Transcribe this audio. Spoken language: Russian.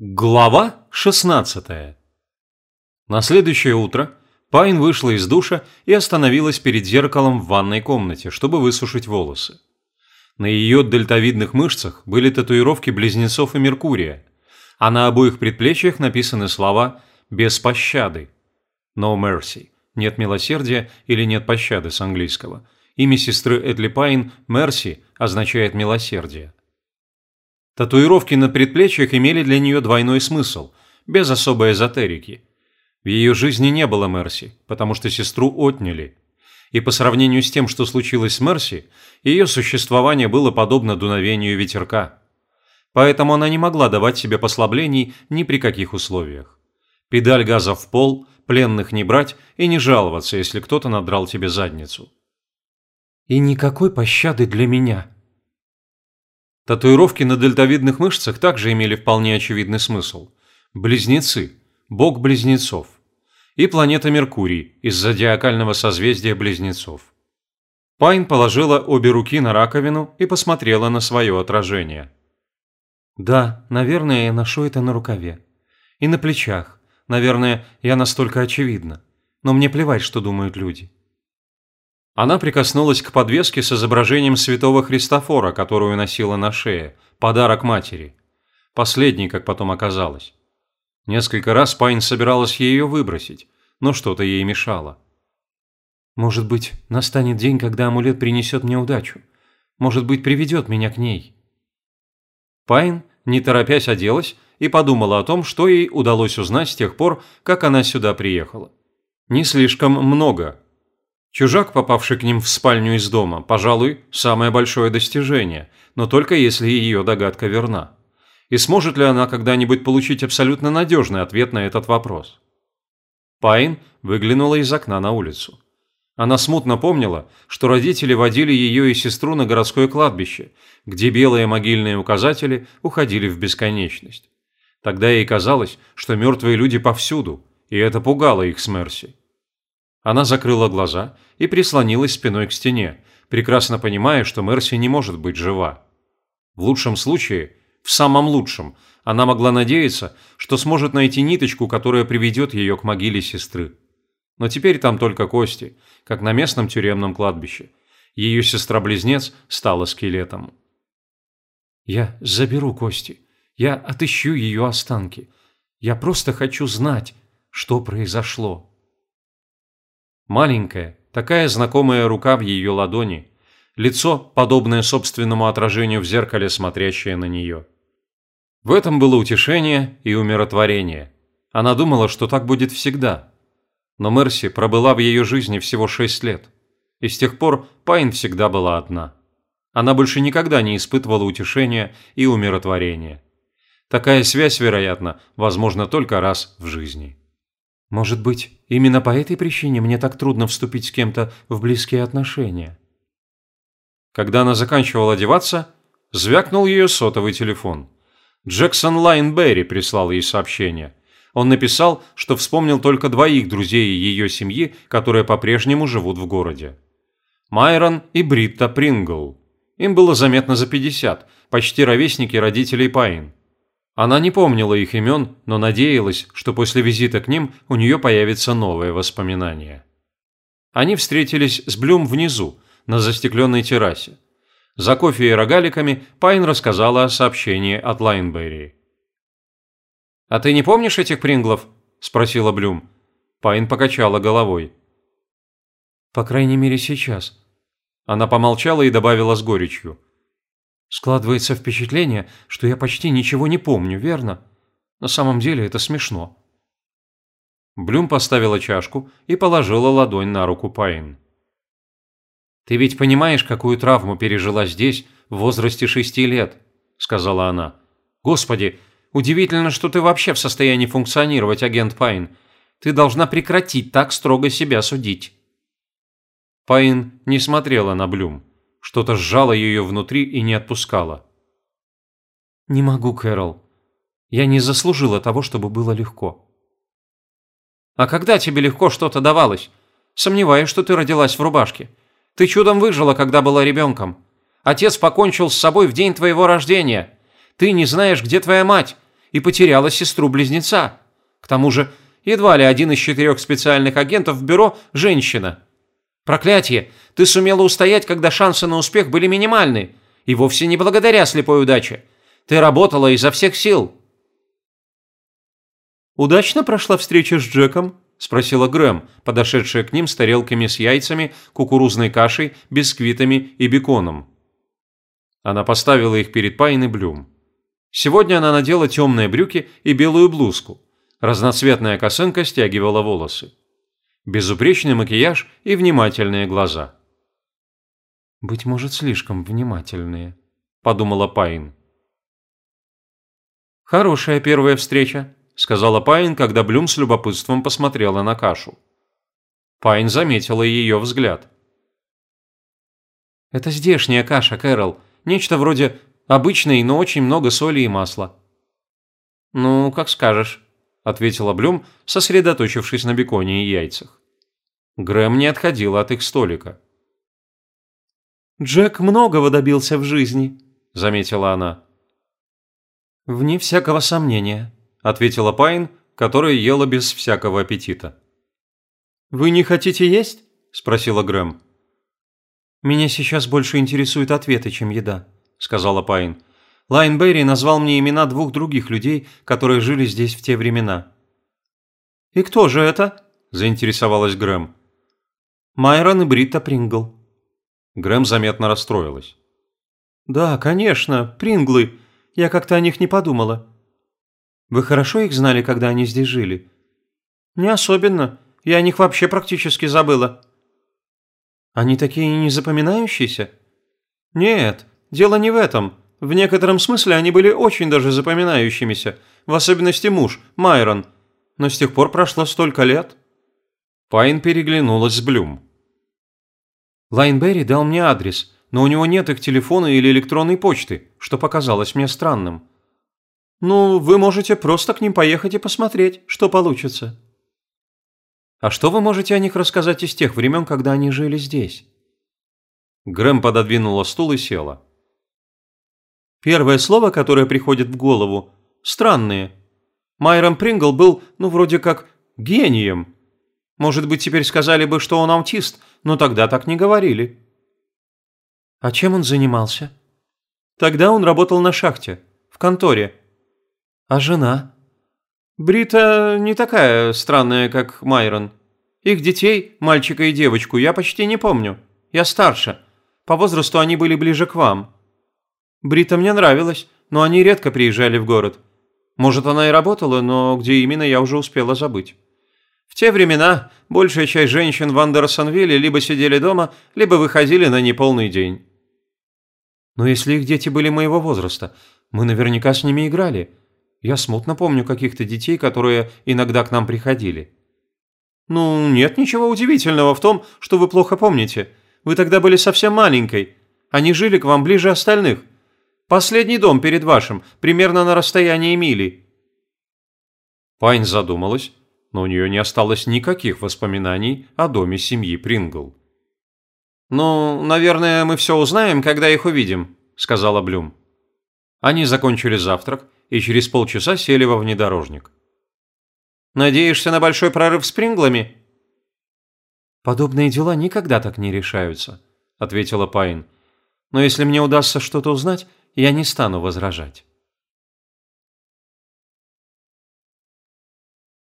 Глава 16 На следующее утро Пайн вышла из душа и остановилась перед зеркалом в ванной комнате, чтобы высушить волосы. На ее дельтовидных мышцах были татуировки близнецов и Меркурия, а на обоих предплечьях написаны слова «без пощады» «No mercy» – «нет милосердия» или «нет пощады» с английского. Имя сестры Эдли Пайн «Мерси» означает «милосердие». Татуировки на предплечьях имели для нее двойной смысл, без особой эзотерики. В ее жизни не было Мерси, потому что сестру отняли. И по сравнению с тем, что случилось с Мерси, ее существование было подобно дуновению ветерка. Поэтому она не могла давать себе послаблений ни при каких условиях. Педаль газа в пол, пленных не брать и не жаловаться, если кто-то надрал тебе задницу. «И никакой пощады для меня», Татуировки на дельтовидных мышцах также имели вполне очевидный смысл. Близнецы, бог близнецов. И планета Меркурий из зодиакального созвездия близнецов. Пайн положила обе руки на раковину и посмотрела на свое отражение. «Да, наверное, я ношу это на рукаве. И на плечах. Наверное, я настолько очевидна. Но мне плевать, что думают люди. Она прикоснулась к подвеске с изображением святого Христофора, которую носила на шее, подарок матери. Последний, как потом оказалось. Несколько раз Пайн собиралась ее выбросить, но что-то ей мешало. «Может быть, настанет день, когда амулет принесет мне удачу. Может быть, приведет меня к ней». Пайн, не торопясь, оделась и подумала о том, что ей удалось узнать с тех пор, как она сюда приехала. Не слишком много, Чужак, попавший к ним в спальню из дома, пожалуй, самое большое достижение, но только если ее догадка верна. И сможет ли она когда-нибудь получить абсолютно надежный ответ на этот вопрос? Пайн выглянула из окна на улицу. Она смутно помнила, что родители водили ее и сестру на городское кладбище, где белые могильные указатели уходили в бесконечность. Тогда ей казалось, что мертвые люди повсюду, и это пугало их с Мерси. Она закрыла глаза и прислонилась спиной к стене, прекрасно понимая, что Мерси не может быть жива. В лучшем случае, в самом лучшем, она могла надеяться, что сможет найти ниточку, которая приведет ее к могиле сестры. Но теперь там только кости, как на местном тюремном кладбище. Ее сестра-близнец стала скелетом. «Я заберу кости. Я отыщу ее останки. Я просто хочу знать, что произошло». Маленькая, такая знакомая рука в ее ладони, лицо, подобное собственному отражению в зеркале, смотрящее на нее. В этом было утешение и умиротворение. Она думала, что так будет всегда. Но Мерси пробыла в ее жизни всего шесть лет. И с тех пор Пайн всегда была одна. Она больше никогда не испытывала утешения и умиротворения. Такая связь, вероятно, возможна только раз в жизни. Может быть, именно по этой причине мне так трудно вступить с кем-то в близкие отношения. Когда она заканчивала одеваться, звякнул ее сотовый телефон. Джексон Лайнберри прислал ей сообщение. Он написал, что вспомнил только двоих друзей ее семьи, которые по-прежнему живут в городе. Майрон и Бритта Прингл. Им было заметно за 50, почти ровесники родителей Пайн. Она не помнила их имен, но надеялась, что после визита к ним у нее появится новое воспоминание. Они встретились с Блюм внизу, на застекленной террасе. За кофе и рогаликами Пайн рассказала о сообщении от Лайнберри. «А ты не помнишь этих Принглов?» – спросила Блюм. Пайн покачала головой. «По крайней мере, сейчас». Она помолчала и добавила с горечью. Складывается впечатление, что я почти ничего не помню, верно? На самом деле это смешно. Блюм поставила чашку и положила ладонь на руку Пайн. «Ты ведь понимаешь, какую травму пережила здесь в возрасте шести лет?» – сказала она. «Господи, удивительно, что ты вообще в состоянии функционировать, агент Пайн. Ты должна прекратить так строго себя судить». Пайн не смотрела на Блюм. Что-то сжало ее внутри и не отпускало. «Не могу, Кэрол. Я не заслужила того, чтобы было легко». «А когда тебе легко что-то давалось? Сомневаюсь, что ты родилась в рубашке. Ты чудом выжила, когда была ребенком. Отец покончил с собой в день твоего рождения. Ты не знаешь, где твоя мать. и потеряла сестру-близнеца. К тому же, едва ли один из четырех специальных агентов в бюро – женщина. Проклятие! Ты сумела устоять, когда шансы на успех были минимальны. И вовсе не благодаря слепой удаче. Ты работала изо всех сил. «Удачно прошла встреча с Джеком?» – спросила Грэм, подошедшая к ним с тарелками с яйцами, кукурузной кашей, бисквитами и беконом. Она поставила их перед Пайн и Блюм. Сегодня она надела темные брюки и белую блузку. Разноцветная косынка стягивала волосы. Безупречный макияж и внимательные глаза. «Быть может, слишком внимательные», – подумала Пайн. «Хорошая первая встреча», – сказала Пайн, когда Блюм с любопытством посмотрела на кашу. Пайн заметила ее взгляд. «Это здешняя каша, Кэрол. Нечто вроде обычной, но очень много соли и масла». «Ну, как скажешь», – ответила Блюм, сосредоточившись на беконе и яйцах. Грэм не отходила от их столика. «Джек многого добился в жизни», – заметила она. «Вне всякого сомнения», ответила Пайн, которая ела без всякого аппетита. «Вы не хотите есть?» – спросила Грэм. «Меня сейчас больше интересуют ответы, чем еда», – сказала Пайн. «Лайнберри назвал мне имена двух других людей, которые жили здесь в те времена». «И кто же это?» – заинтересовалась Грэм. «Майрон и Бритта Прингл». Грэм заметно расстроилась. «Да, конечно, Принглы. Я как-то о них не подумала. Вы хорошо их знали, когда они здесь жили? Не особенно. Я о них вообще практически забыла. Они такие незапоминающиеся? Нет, дело не в этом. В некотором смысле они были очень даже запоминающимися, в особенности муж, Майрон. Но с тех пор прошло столько лет. Пайн переглянулась с Блюм. Лайнберри дал мне адрес, но у него нет их телефона или электронной почты, что показалось мне странным. Ну, вы можете просто к ним поехать и посмотреть, что получится. А что вы можете о них рассказать из тех времен, когда они жили здесь? Грэм пододвинула стул и села. Первое слово, которое приходит в голову – странные. Майрон Прингл был, ну, вроде как, гением. Может быть, теперь сказали бы, что он аутист, но тогда так не говорили. А чем он занимался? Тогда он работал на шахте, в конторе. А жена? Брита не такая странная, как Майрон. Их детей, мальчика и девочку, я почти не помню. Я старше. По возрасту они были ближе к вам. Брита мне нравилась, но они редко приезжали в город. Может, она и работала, но где именно я уже успела забыть. В те времена большая часть женщин в Андерсонвилле либо сидели дома, либо выходили на неполный день. Но если их дети были моего возраста, мы наверняка с ними играли. Я смутно помню каких-то детей, которые иногда к нам приходили». «Ну, нет ничего удивительного в том, что вы плохо помните. Вы тогда были совсем маленькой. Они жили к вам ближе остальных. Последний дом перед вашим, примерно на расстоянии мили». Пайн задумалась, но у нее не осталось никаких воспоминаний о доме семьи Прингл. «Ну, наверное, мы все узнаем, когда их увидим», – сказала Блюм. Они закончили завтрак и через полчаса сели во внедорожник. «Надеешься на большой прорыв с Принглами?» «Подобные дела никогда так не решаются», – ответила Пайн. «Но если мне удастся что-то узнать, я не стану возражать».